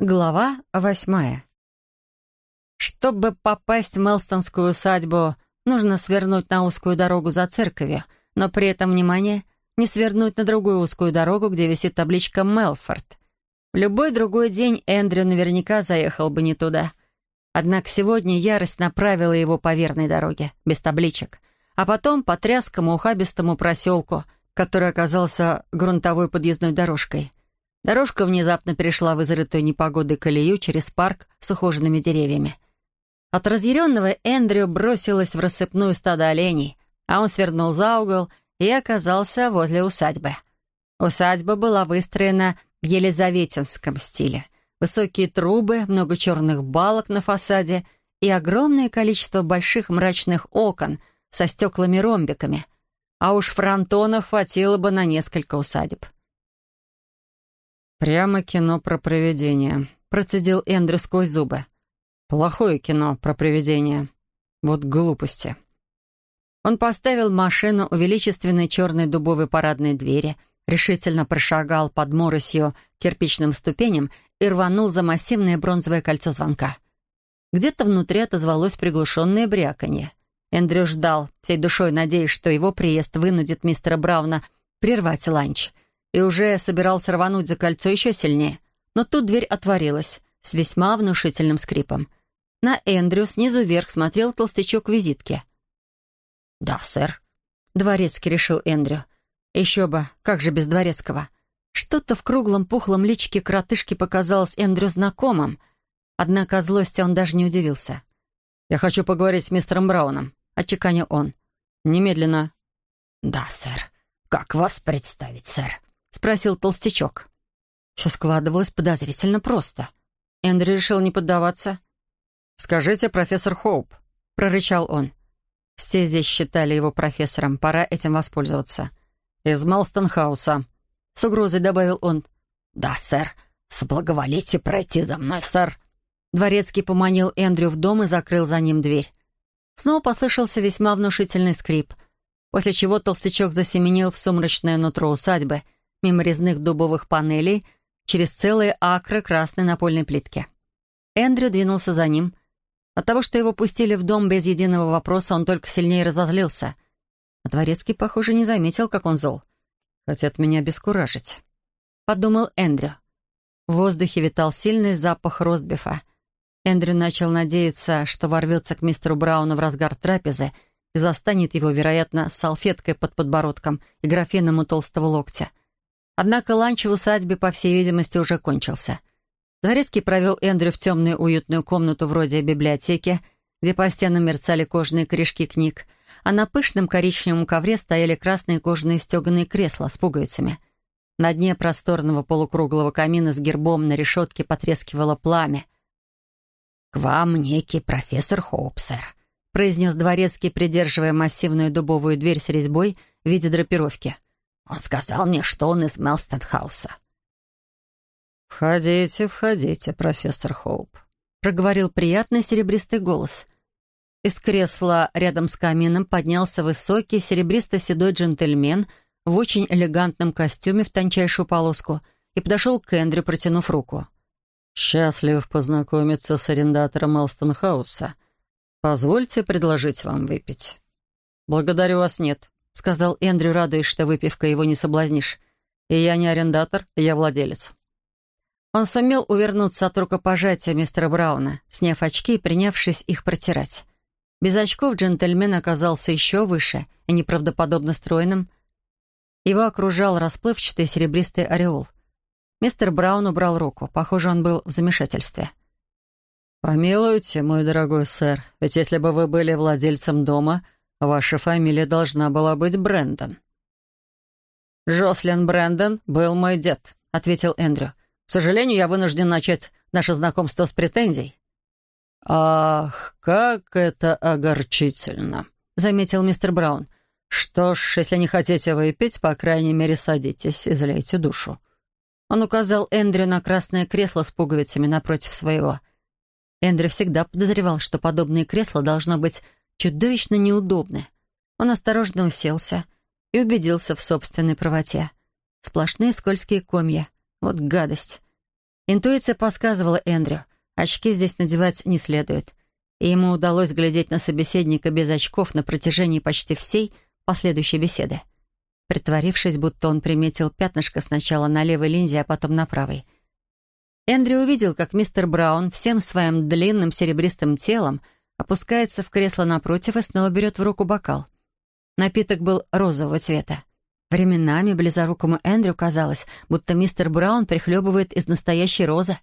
Глава восьмая. Чтобы попасть в Мелстонскую усадьбу, нужно свернуть на узкую дорогу за церковью, но при этом, внимание, не свернуть на другую узкую дорогу, где висит табличка «Мелфорд». В любой другой день Эндрю наверняка заехал бы не туда. Однако сегодня ярость направила его по верной дороге, без табличек, а потом по тряскому ухабистому проселку, который оказался грунтовой подъездной дорожкой — Дорожка внезапно перешла в изрытую непогодой колею через парк с ухоженными деревьями. От разъяренного Эндрю бросилась в рассыпную стадо оленей, а он свернул за угол и оказался возле усадьбы. Усадьба была выстроена в елизаветинском стиле. Высокие трубы, много черных балок на фасаде и огромное количество больших мрачных окон со стеклами-ромбиками. А уж фронтонов хватило бы на несколько усадеб. «Прямо кино про привидения», — процедил Эндрю сквозь зубы. «Плохое кино про привидения. Вот глупости». Он поставил машину у величественной черной дубовой парадной двери, решительно прошагал под моросью кирпичным ступеням и рванул за массивное бронзовое кольцо звонка. Где-то внутри отозвалось приглушенное бряканье. Эндрю ждал, всей душой надеясь, что его приезд вынудит мистера Брауна прервать ланч — и уже собирался рвануть за кольцо еще сильнее. Но тут дверь отворилась с весьма внушительным скрипом. На Эндрю снизу вверх смотрел толстячок визитки. «Да, сэр», — дворецкий решил Эндрю. «Еще бы, как же без дворецкого?» Что-то в круглом пухлом личике коротышки показалось Эндрю знакомым, однако злости он даже не удивился. «Я хочу поговорить с мистером Брауном», — отчеканил он. «Немедленно». «Да, сэр. Как вас представить, сэр?» — спросил толстячок. Все складывалось подозрительно просто. Эндрю решил не поддаваться. «Скажите, профессор Хоуп», — прорычал он. Все здесь считали его профессором, пора этим воспользоваться. «Из Малстонхауса», — с угрозой добавил он. «Да, сэр. Соблаговолите пройти за мной, сэр». Дворецкий поманил Эндрю в дом и закрыл за ним дверь. Снова послышался весьма внушительный скрип, после чего толстячок засеменил в сумрачное нутро усадьбы — мимо резных дубовых панелей, через целые акры красной напольной плитки. Эндрю двинулся за ним. От того, что его пустили в дом без единого вопроса, он только сильнее разозлился. А Дворецкий, похоже, не заметил, как он зол. «Хотят меня обескуражить», — подумал Эндрю. В воздухе витал сильный запах ростбифа. Эндрю начал надеяться, что ворвется к мистеру Брауну в разгар трапезы и застанет его, вероятно, салфеткой под подбородком и графином у толстого локтя. Однако ланч в усадьбе, по всей видимости, уже кончился. Дворецкий провел Эндрю в темную уютную комнату вроде библиотеки, где по стенам мерцали кожаные корешки книг, а на пышном коричневом ковре стояли красные кожаные стеганые кресла с пуговицами. На дне просторного полукруглого камина с гербом на решетке потрескивало пламя. «К вам некий профессор Хоуп, сэр», — произнес дворецкий, придерживая массивную дубовую дверь с резьбой в виде драпировки — он сказал мне, что он из Мелстенхауса». «Входите, входите, профессор Хоуп», — проговорил приятный серебристый голос. Из кресла рядом с камином поднялся высокий серебристо-седой джентльмен в очень элегантном костюме в тончайшую полоску и подошел к Эндрю, протянув руку. «Счастлив познакомиться с арендатором Мелстенхауса. Позвольте предложить вам выпить». «Благодарю вас, нет», сказал Эндрю, радуясь, что выпивка его не соблазнишь. «И я не арендатор, я владелец». Он сумел увернуться от рукопожатия мистера Брауна, сняв очки и принявшись их протирать. Без очков джентльмен оказался еще выше и неправдоподобно стройным. Его окружал расплывчатый серебристый ореол. Мистер Браун убрал руку. Похоже, он был в замешательстве. «Помилуйте, мой дорогой сэр, ведь если бы вы были владельцем дома, Ваша фамилия должна была быть Брэндон». «Жослин Брэндон был мой дед», — ответил Эндрю. «К сожалению, я вынужден начать наше знакомство с претензий». «Ах, как это огорчительно», — заметил мистер Браун. «Что ж, если не хотите выпить, по крайней мере, садитесь, и излейте душу». Он указал Эндрю на красное кресло с пуговицами напротив своего. Эндрю всегда подозревал, что подобные кресла должно быть чудовищно неудобны. Он осторожно уселся и убедился в собственной правоте. Сплошные скользкие комья. Вот гадость. Интуиция подсказывала Эндрю. Очки здесь надевать не следует. И ему удалось глядеть на собеседника без очков на протяжении почти всей последующей беседы. Притворившись, будто он приметил пятнышко сначала на левой линзе, а потом на правой. Эндрю увидел, как мистер Браун всем своим длинным серебристым телом опускается в кресло напротив и снова берет в руку бокал. Напиток был розового цвета. Временами близорукому Эндрю казалось, будто мистер Браун прихлебывает из настоящей розы.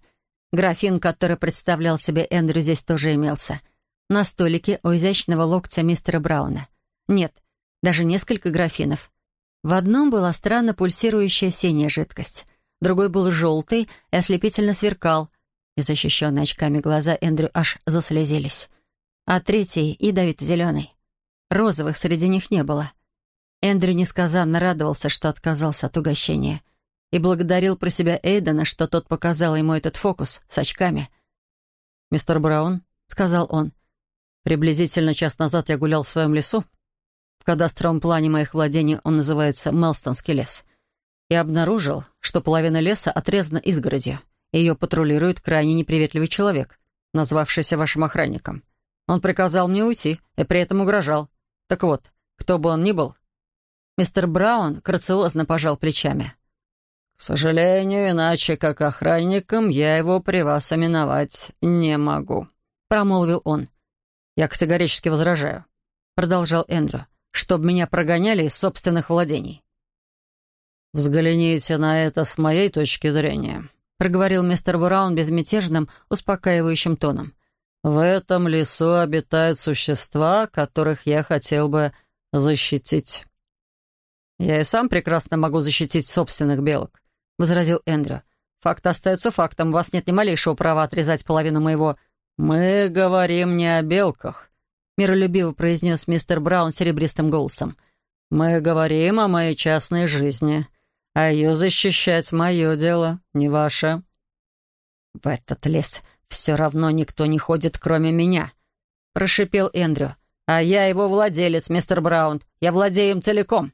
Графин, который представлял себе Эндрю, здесь тоже имелся. На столике у изящного локтя мистера Брауна. Нет, даже несколько графинов. В одном была странно пульсирующая синяя жидкость, другой был желтый и ослепительно сверкал, и защищенные очками глаза Эндрю аж заслезились. А третий — ядовито-зеленый. Розовых среди них не было. Эндрю несказанно радовался, что отказался от угощения, и благодарил про себя Эйдена, что тот показал ему этот фокус с очками. «Мистер Браун», — сказал он, — «приблизительно час назад я гулял в своем лесу. В кадастровом плане моих владений он называется Мелстонский лес. Я обнаружил, что половина леса отрезана изгородью, и ее патрулирует крайне неприветливый человек, назвавшийся вашим охранником. Он приказал мне уйти и при этом угрожал. Так вот, кто бы он ни был, Мистер Браун грациозно пожал плечами. «К сожалению, иначе как охранником я его при вас именовать не могу», — промолвил он. «Я категорически возражаю», — продолжал Эндрю, «чтобы меня прогоняли из собственных владений». «Взгляните на это с моей точки зрения», — проговорил мистер Браун безмятежным, успокаивающим тоном. «В этом лесу обитают существа, которых я хотел бы защитить». «Я и сам прекрасно могу защитить собственных белок», — возразил Эндрю. «Факт остается фактом. У вас нет ни малейшего права отрезать половину моего...» «Мы говорим не о белках», — миролюбиво произнес мистер Браун серебристым голосом. «Мы говорим о моей частной жизни, а ее защищать мое дело, не ваше». «В этот лес все равно никто не ходит, кроме меня», — прошипел Эндрю. «А я его владелец, мистер Браун. Я владею им целиком».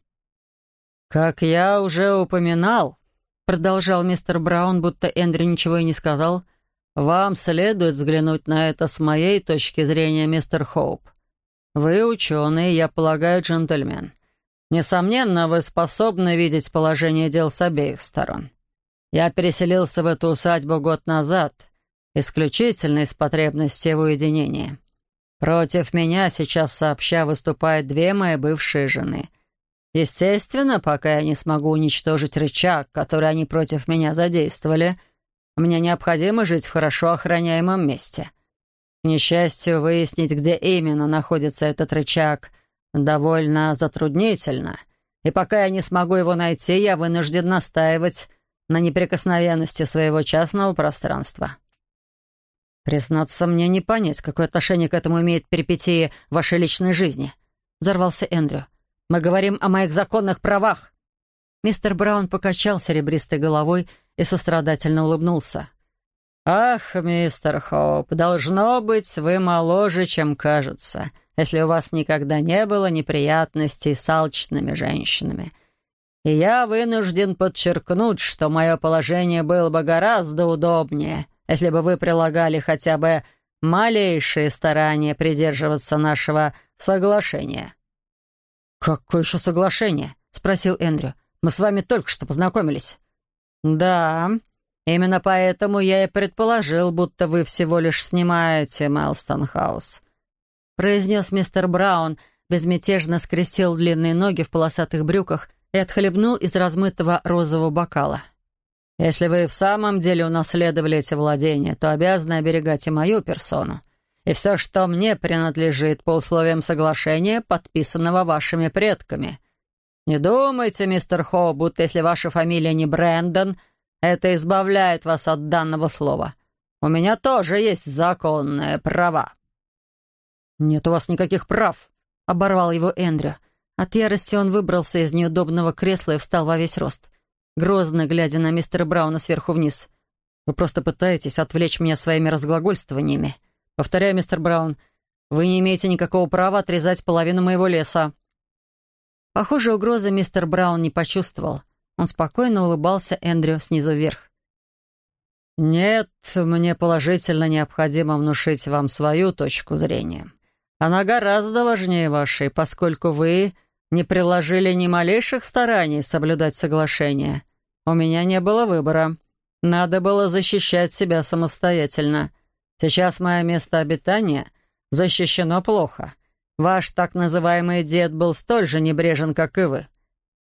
«Как я уже упоминал», — продолжал мистер Браун, будто Эндрю ничего и не сказал, «вам следует взглянуть на это с моей точки зрения, мистер Хоуп. Вы ученый, я полагаю, джентльмен. Несомненно, вы способны видеть положение дел с обеих сторон. Я переселился в эту усадьбу год назад, исключительно из потребности в уединении. Против меня сейчас сообща выступают две мои бывшие жены — Естественно, пока я не смогу уничтожить рычаг, который они против меня задействовали, мне необходимо жить в хорошо охраняемом месте. К несчастью, выяснить, где именно находится этот рычаг, довольно затруднительно. И пока я не смогу его найти, я вынужден настаивать на неприкосновенности своего частного пространства. «Признаться, мне не понять, какое отношение к этому имеет перипетии вашей личной жизни», — взорвался Эндрю. Мы говорим о моих законных правах». Мистер Браун покачал серебристой головой и сострадательно улыбнулся. «Ах, мистер Хоуп, должно быть, вы моложе, чем кажется, если у вас никогда не было неприятностей с алчными женщинами. И я вынужден подчеркнуть, что мое положение было бы гораздо удобнее, если бы вы прилагали хотя бы малейшие старания придерживаться нашего соглашения». «Какое еще соглашение?» — спросил Эндрю. «Мы с вами только что познакомились». «Да, именно поэтому я и предположил, будто вы всего лишь снимаете Мелстон Хаус», — произнес мистер Браун, безмятежно скрестил длинные ноги в полосатых брюках и отхлебнул из размытого розового бокала. «Если вы в самом деле унаследовали эти владения, то обязаны оберегать и мою персону и все, что мне принадлежит по условиям соглашения, подписанного вашими предками. Не думайте, мистер Хоу, будто если ваша фамилия не Брэндон, это избавляет вас от данного слова. У меня тоже есть законные права». «Нет у вас никаких прав», — оборвал его Эндрю. От ярости он выбрался из неудобного кресла и встал во весь рост, грозно глядя на мистера Брауна сверху вниз. «Вы просто пытаетесь отвлечь меня своими разглагольствованиями». Повторяю, мистер Браун, вы не имеете никакого права отрезать половину моего леса». Похоже, угрозы мистер Браун не почувствовал. Он спокойно улыбался Эндрю снизу вверх. «Нет, мне положительно необходимо внушить вам свою точку зрения. Она гораздо важнее вашей, поскольку вы не приложили ни малейших стараний соблюдать соглашение. У меня не было выбора. Надо было защищать себя самостоятельно. Сейчас мое место обитания защищено плохо. Ваш так называемый дед был столь же небрежен, как и вы.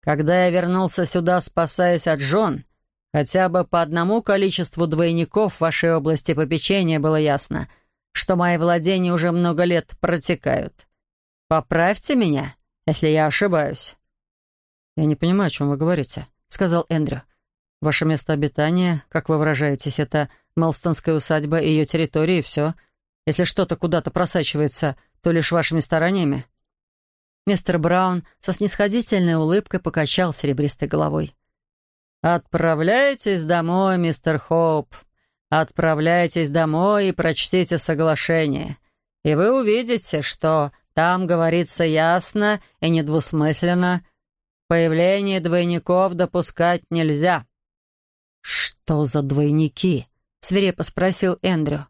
Когда я вернулся сюда, спасаясь от жен, хотя бы по одному количеству двойников в вашей области попечения было ясно, что мои владения уже много лет протекают. Поправьте меня, если я ошибаюсь». «Я не понимаю, о чем вы говорите», — сказал Эндрю. «Ваше место обитания, как вы выражаетесь, это Мелстонская усадьба и ее территория, и все. Если что-то куда-то просачивается, то лишь вашими стараниями». Мистер Браун со снисходительной улыбкой покачал серебристой головой. «Отправляйтесь домой, мистер Хоуп. Отправляйтесь домой и прочтите соглашение. И вы увидите, что там говорится ясно и недвусмысленно. Появление двойников допускать нельзя». «Что за двойники?» — свирепо спросил Эндрю.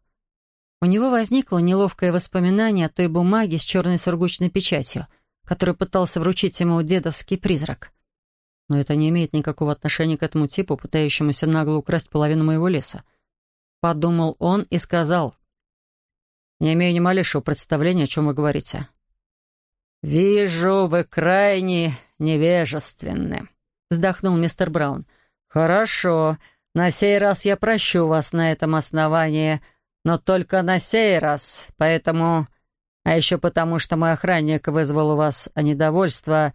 У него возникло неловкое воспоминание о той бумаге с черной сургучной печатью, которую пытался вручить ему дедовский призрак. Но это не имеет никакого отношения к этому типу, пытающемуся нагло украсть половину моего леса. Подумал он и сказал. «Не имею ни малейшего представления, о чем вы говорите». «Вижу, вы крайне невежественны», — вздохнул мистер Браун. «Хорошо, на сей раз я прощу вас на этом основании, но только на сей раз, поэтому... А еще потому, что мой охранник вызвал у вас недовольство...»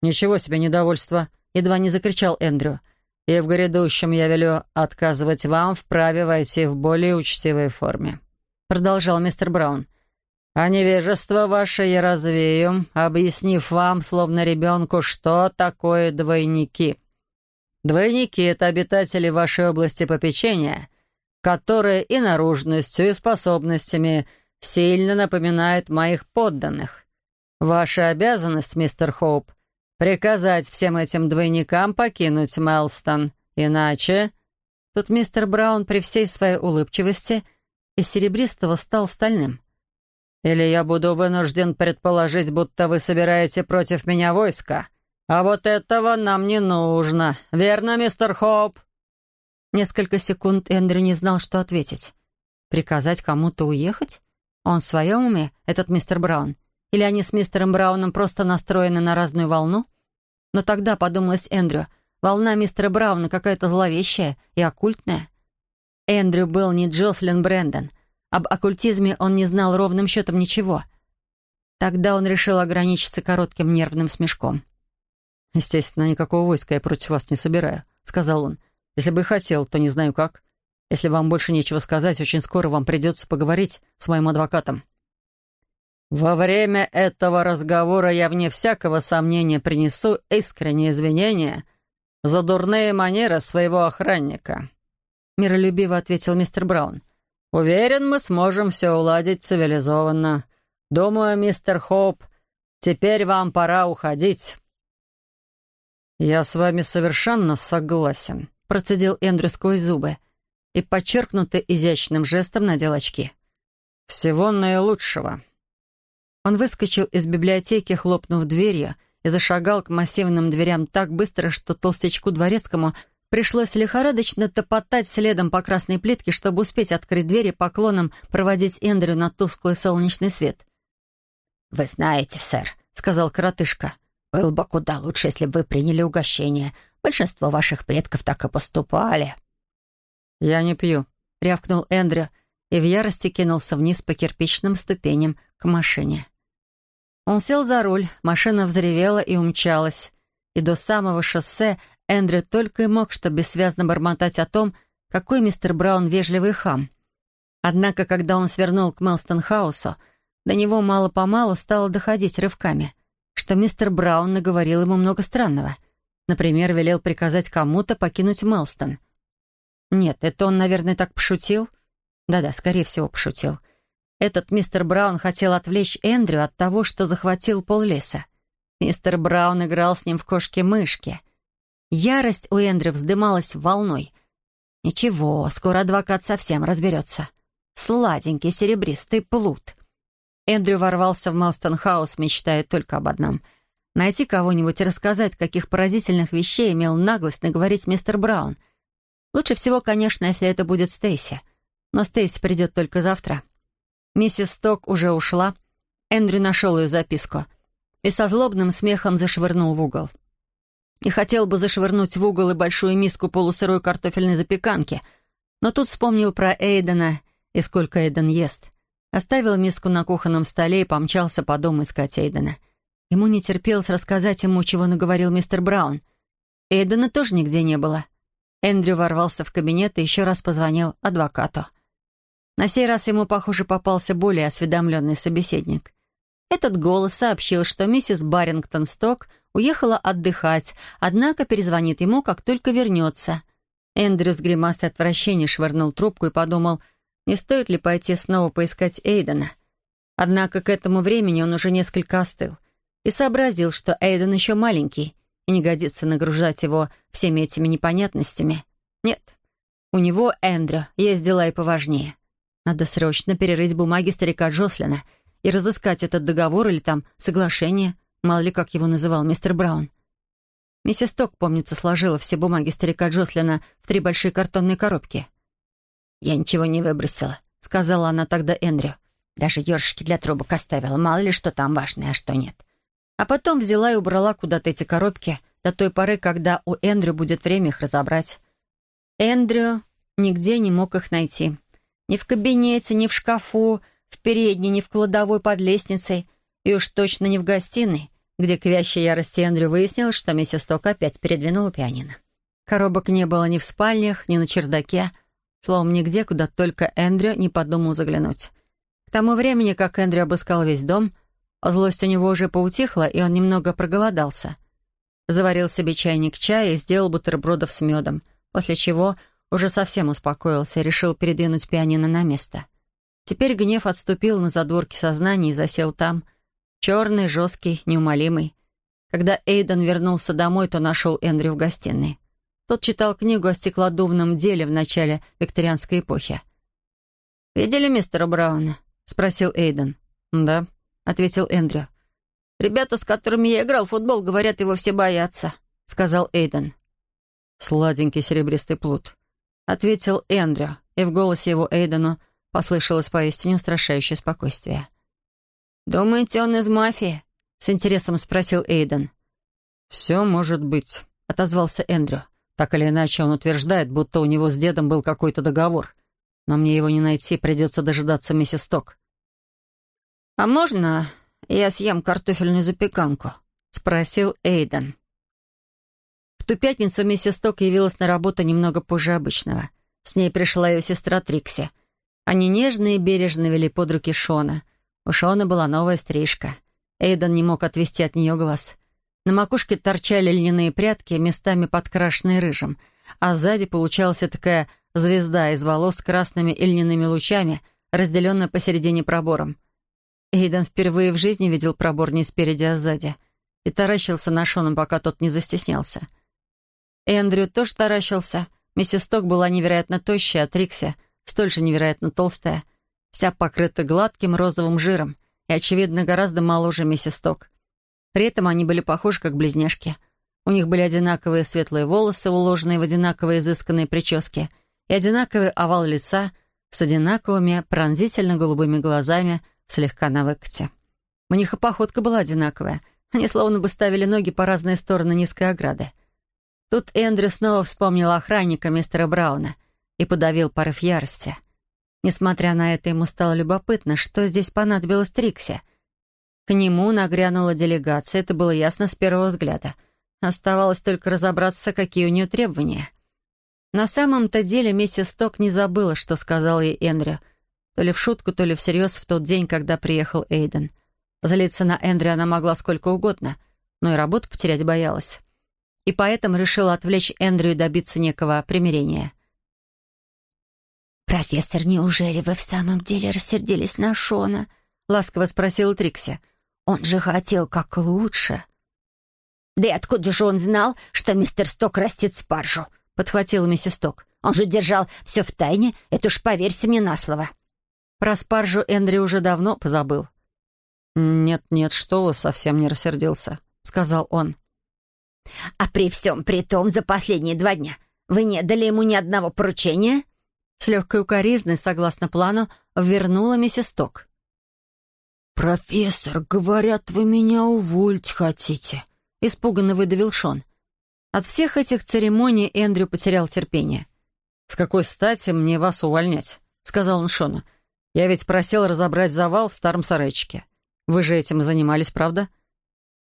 «Ничего себе недовольство!» — едва не закричал Эндрю. «И в грядущем я велю отказывать вам в праве войти в более учтивой форме», — продолжал мистер Браун. «А невежество ваше я развею, объяснив вам, словно ребенку, что такое двойники. Двойники — это обитатели вашей области попечения, которые и наружностью, и способностями сильно напоминают моих подданных. Ваша обязанность, мистер Хоуп, приказать всем этим двойникам покинуть Мелстон. Иначе...» Тут мистер Браун при всей своей улыбчивости из серебристого стал стальным. «Или я буду вынужден предположить, будто вы собираете против меня войска. А вот этого нам не нужно. Верно, мистер Хоуп?» Несколько секунд Эндрю не знал, что ответить. «Приказать кому-то уехать? Он в своем уме, этот мистер Браун? Или они с мистером Брауном просто настроены на разную волну? Но тогда, подумалось Эндрю, волна мистера Брауна какая-то зловещая и оккультная. Эндрю был не Джослин Брэндон. Об оккультизме он не знал ровным счетом ничего. Тогда он решил ограничиться коротким нервным смешком. «Естественно, никакого войска я против вас не собираю», — сказал он. «Если бы и хотел, то не знаю как. Если вам больше нечего сказать, очень скоро вам придется поговорить с моим адвокатом». «Во время этого разговора я, вне всякого сомнения, принесу искренние извинения за дурные манеры своего охранника», — миролюбиво ответил мистер Браун. «Уверен, мы сможем все уладить цивилизованно. Думаю, мистер Хоуп, теперь вам пора уходить». «Я с вами совершенно согласен», — процедил Эндрю сквозь зубы и подчеркнуто изящным жестом надел очки. «Всего наилучшего». Он выскочил из библиотеки, хлопнув дверью, и зашагал к массивным дверям так быстро, что толстячку дворецкому пришлось лихорадочно топотать следом по красной плитке, чтобы успеть открыть двери поклоном проводить Эндрю на тусклый солнечный свет. «Вы знаете, сэр», — сказал коротышка, — «было бы куда лучше, если бы вы приняли угощение. Большинство ваших предков так и поступали». «Я не пью», — рявкнул Эндрю, и в ярости кинулся вниз по кирпичным ступеням к машине. Он сел за руль, машина взревела и умчалась. И до самого шоссе Эндрю только и мог что бессвязно бормотать о том, какой мистер Браун вежливый хам. Однако, когда он свернул к Мелстон-хаусу, до него мало-помалу стало доходить рывками, что мистер Браун наговорил ему много странного. Например, велел приказать кому-то покинуть Мелстон. Нет, это он, наверное, так пошутил. Да-да, скорее всего, пошутил. Этот мистер Браун хотел отвлечь Эндрю от того, что захватил пол леса. Мистер Браун играл с ним в кошки-мышки. Ярость у Эндрю вздымалась волной. Ничего, скоро адвокат совсем разберется. Сладенький серебристый плут. Эндрю ворвался в Мелстон-хаус, мечтая только об одном — найти кого-нибудь и рассказать, каких поразительных вещей имел наглость наговорить мистер Браун. Лучше всего, конечно, если это будет Стейси. Но Стейси придет только завтра. Миссис Сток уже ушла. Эндрю нашел ее записку и со злобным смехом зашвырнул в угол. И хотел бы зашвырнуть в угол и большую миску полусырой картофельной запеканки, но тут вспомнил про Эйдена и сколько Эйден ест. Оставил миску на кухонном столе и помчался по дому искать Эйдена. Ему не терпелось рассказать ему, чего наговорил мистер Браун. Эйдена тоже нигде не было. Эндрю ворвался в кабинет и еще раз позвонил адвокату. На сей раз ему, похоже, попался более осведомленный собеседник. Этот голос сообщил, что миссис Барингтон Сток уехала отдыхать, однако перезвонит ему, как только вернется. Эндрю с гримасой отвращения швырнул трубку и подумал, не стоит ли пойти снова поискать Эйдена. Однако к этому времени он уже несколько остыл и сообразил, что Эйден еще маленький и не годится нагружать его всеми этими непонятностями. Нет, у него, Эндрю, есть дела и поважнее. Надо срочно перерыть бумаги старика Джослина — и разыскать этот договор или там соглашение, мало ли как его называл мистер Браун. Миссис Ток, помнится, сложила все бумаги старика Джослина в три большие картонные коробки. «Я ничего не выбросила», — сказала она тогда Эндрю. «Даже ёршики для трубок оставила, мало ли что там важное, а что нет». А потом взяла и убрала куда-то эти коробки до той поры, когда у Эндрю будет время их разобрать. Эндрю нигде не мог их найти. Ни в кабинете, ни в шкафу, в передней, ни в кладовой под лестницей, и уж точно не в гостиной, где к вящей ярости Эндрю выяснил, что миссис Ток опять передвинула пианино. Коробок не было ни в спальнях, ни на чердаке, словом, нигде, куда только Эндрю не подумал заглянуть. К тому времени, как Эндрю обыскал весь дом, злость у него уже поутихла, и он немного проголодался. Заварил себе чайник чая и сделал бутербродов с медом, после чего уже совсем успокоился и решил передвинуть пианино на место — Теперь гнев отступил на задворки сознания и засел там. Черный, жесткий, неумолимый. Когда Эйден вернулся домой, то нашел Эндрю в гостиной. Тот читал книгу о стеклодувном деле в начале викторианской эпохи. «Видели мистера Брауна?» — спросил Эйден. «Да», — ответил Эндрю. «Ребята, с которыми я играл в футбол, говорят, его все боятся», — сказал Эйден. «Сладенький серебристый плут», — ответил Эндрю, и в голосе его Эйдену Послышалось поистине устрашающее спокойствие. «Думаете, он из мафии?» — с интересом спросил Эйден. «Все может быть», — отозвался Эндрю. «Так или иначе, он утверждает, будто у него с дедом был какой-то договор. Но мне его не найти, придется дожидаться миссис Ток». «А можно я съем картофельную запеканку?» — спросил Эйден. В ту пятницу миссис Ток явилась на работу немного позже обычного. С ней пришла ее сестра Трикси — они нежно и бережно вели под руки Шона. У Шона была новая стрижка. Эйден не мог отвести от нее глаз. На макушке торчали льняные прядки, местами подкрашенные рыжим, а сзади получалась такая звезда из волос с красными и льняными лучами, разделенная посередине пробором. Эйден впервые в жизни видел пробор не спереди, а сзади, и таращился на Шоном, пока тот не застеснялся. Эндрю тоже таращился. Миссис Ток была невероятно тощая, а Трикси — столь же невероятно толстая, вся покрыта гладким розовым жиром и, очевидно, гораздо моложе миссис Ток. При этом они были похожи как близняшки. У них были одинаковые светлые волосы, уложенные в одинаковые изысканные прически, и одинаковый овал лица с одинаковыми пронзительно-голубыми глазами, слегка на выкате. У них и походка была одинаковая. Они словно бы ставили ноги по разные стороны низкой ограды. Тут Эндрю снова вспомнил охранника мистера Брауна — и подавил порыв ярости. Несмотря на это, ему стало любопытно, что здесь понадобилось Триксе. К нему нагрянула делегация, это было ясно с первого взгляда. Оставалось только разобраться, какие у нее требования. На самом-то деле миссис Ток не забыла, что сказал ей Эндрю. То ли в шутку, то ли всерьез в тот день, когда приехал Эйден. Злиться на Эндрю она могла сколько угодно, но и работу потерять боялась. И поэтому решила отвлечь Эндрю и добиться некого примирения. «Профессор, неужели вы в самом деле рассердились на Шона?» — ласково спросил Трикси. «Он же хотел как лучше». «Да и откуда же он знал, что мистер Сток растит спаржу?» — подхватила миссис Сток. Он же держал все в тайне, это уж поверьте мне на слово». Про спаржу Эндрю уже давно позабыл. «Нет-нет, что вы, совсем не рассердился», — сказал он. «А при всем при том, за последние два дня вы не дали ему ни одного поручения?» С легкой укоризной, согласно плану, вернула миссис Ток. «Профессор, говорят, вы меня уволить хотите», — испуганно выдавил Шон. От всех этих церемоний Эндрю потерял терпение. «С какой стати мне вас увольнять?» — сказал он Шону. «Я ведь просил разобрать завал в старом сарайчике. Вы же этим и занимались, правда?»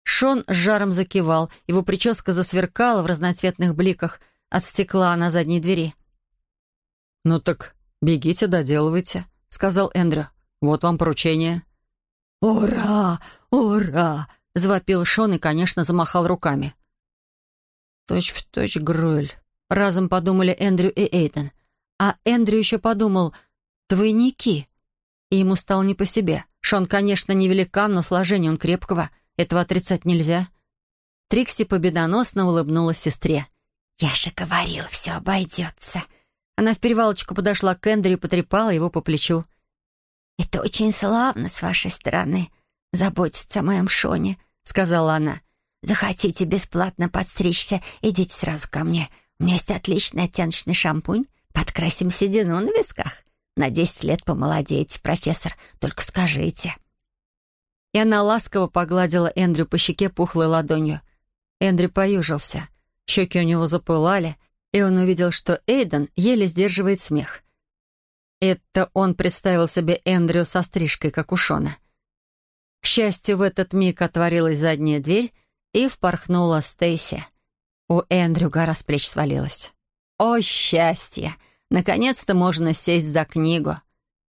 Шон с жаром закивал, его прическа засверкала в разноцветных бликах от стекла на задней двери. «Ну так бегите, доделывайте», — сказал Эндрю. «Вот вам поручение». «Ура! Ура!» — завопил Шон и, конечно, замахал руками. «Точь в точь Гройль», — разом подумали Эндрю и Эйден. А Эндрю еще подумал «двойники». И ему стало не по себе. Шон, конечно, не великан, но сложение он крепкого. Этого отрицать нельзя. Трикси победоносно улыбнулась сестре. «Я же говорил, все обойдется». Она в перевалочку подошла к Эндрю и потрепала его по плечу. «Это очень славно с вашей стороны, заботиться о моем Шоне», — сказала она. «Захотите бесплатно подстричься, идите сразу ко мне. У меня есть отличный оттеночный шампунь. Подкрасим седину на висках. На десять лет помолодеете, профессор. Только скажите». И она ласково погладила Эндрю по щеке пухлой ладонью. Эндрю поюжился. Щеки у него запылали, и он увидел, что Эйден еле сдерживает смех. Это он представил себе Эндрю со стрижкой, как у Шона. К счастью, в этот миг отворилась задняя дверь и впорхнула Стейси. У Эндрю гора с плеч свалилась. О, счастье! Наконец-то можно сесть за книгу.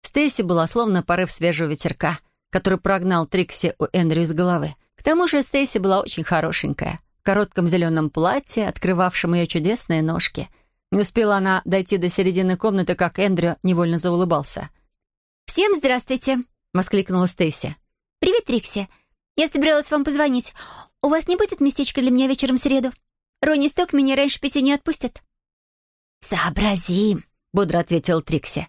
Стейси была словно порыв свежего ветерка, который прогнал Трикси у Эндрю из головы. К тому же Стейси была очень хорошенькая, коротком зеленом платье, открывавшем ее чудесные ножки — не успела она дойти до середины комнаты, как Эндрю невольно заулыбался. «Всем здравствуйте!» — воскликнула Стейси. «Привет, Трикси. Я собиралась вам позвонить. У вас не будет местечка для меня вечером в среду? Ронни Сток меня раньше пяти не отпустит». «Сообразим», — бодро ответил Трикси.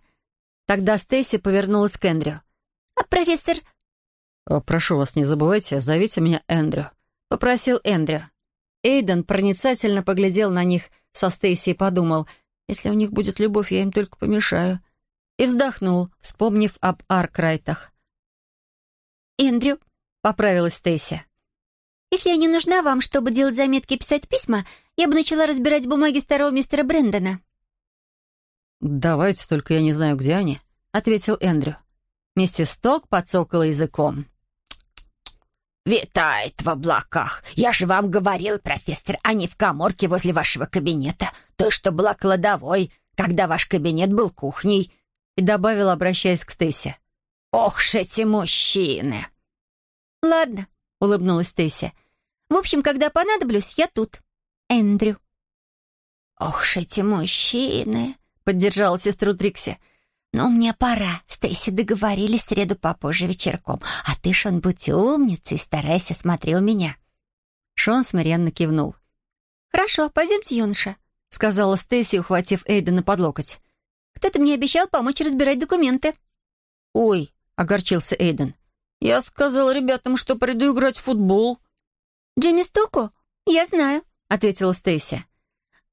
Тогда Стейси повернулась к Эндрю. «А профессор...» «Прошу вас, не забывайте, зовите меня Эндрю», — попросил Эндрю. Эйден проницательно поглядел на них со Стейси и подумал, если у них будет любовь, я им только помешаю. И вздохнул, вспомнив об Аркрайтах. «Эндрю», — поправилась Стейси. «Если я не нужна вам, чтобы делать заметки и писать письма, я бы начала разбирать бумаги старого мистера Брэндона». «Давайте, только я не знаю, где они», — ответил Эндрю. Миссис Ток подсокала языком. «Витает в облаках. Я же вам говорил, профессор, они в коморке возле вашего кабинета. То, что была кладовой, когда ваш кабинет был кухней». И добавил, обращаясь к Стессе. «Ох ж эти мужчины!» «Ладно», — улыбнулась Стесси. «В общем, когда понадоблюсь, я тут. Эндрю». «Ох ж эти мужчины!» — поддержала сестру Трикси. «Но мне пора. Стейси договорились среду попозже вечерком. А ты, Шон, будь умницей, старайся, смотри у меня». Шон смиренно кивнул. «Хорошо, пойдемте, юноша», — сказала Стейси, ухватив Эйдена под локоть. «Кто-то мне обещал помочь разбирать документы». «Ой», — огорчился Эйден. «Я сказал ребятам, что приду играть в футбол». «Джимми Стоку? Я знаю», — ответила Стейси.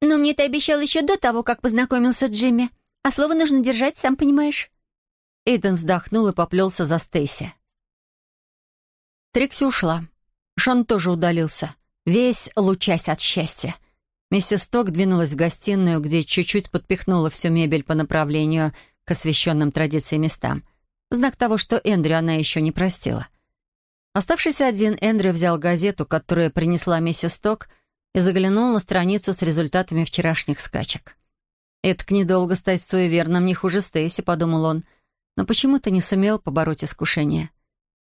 «Но мне ты обещал еще до того, как познакомился с Джимми. А слово нужно держать, сам понимаешь». Эйден вздохнул и поплелся за Стейси. Трикси ушла. Шон тоже удалился, весь лучась от счастья. Миссис Ток двинулась в гостиную, где чуть-чуть подпихнула всю мебель по направлению к освященным традициям местам. Знак того, что Эндрю она еще не простила. Оставшись один, Эндрю взял газету, которую принесла миссис Ток, и заглянул на страницу с результатами вчерашних скачек. «Это недолго стать суеверным, не хуже Стейси», — подумал он. Но почему-то не сумел побороть искушение.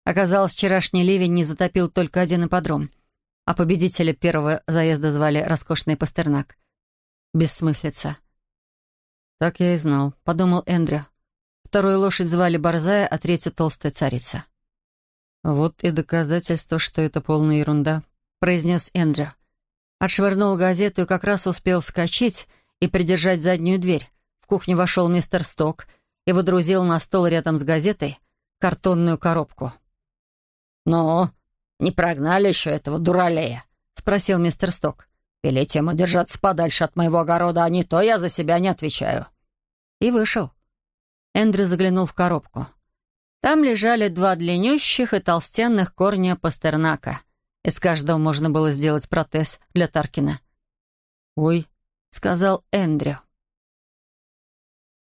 Оказалось, вчерашний ливень не затопил только один ипподром, а победителя первого заезда звали роскошный Пастернак. Бессмыслица. «Так я и знал», — подумал Эндрю. Вторую лошадь звали Борзая, а третью — Толстая Царица. «Вот и доказательство, что это полная ерунда», — произнес Эндрю. Отшвырнул газету и как раз успел вскочить и придержать заднюю дверь. В кухню вошел мистер Сток и водрузил на стол рядом с газетой картонную коробку. «Ну, не прогнали еще этого дуралея?» — спросил мистер Сток. «Велите ему держаться подальше от моего огорода, а не то я за себя не отвечаю». И вышел. Эндрю заглянул в коробку. Там лежали два длиннющих и толстенных корня пастернака. Из каждого можно было сделать протез для Таркина. «Ой», — сказал Эндрю.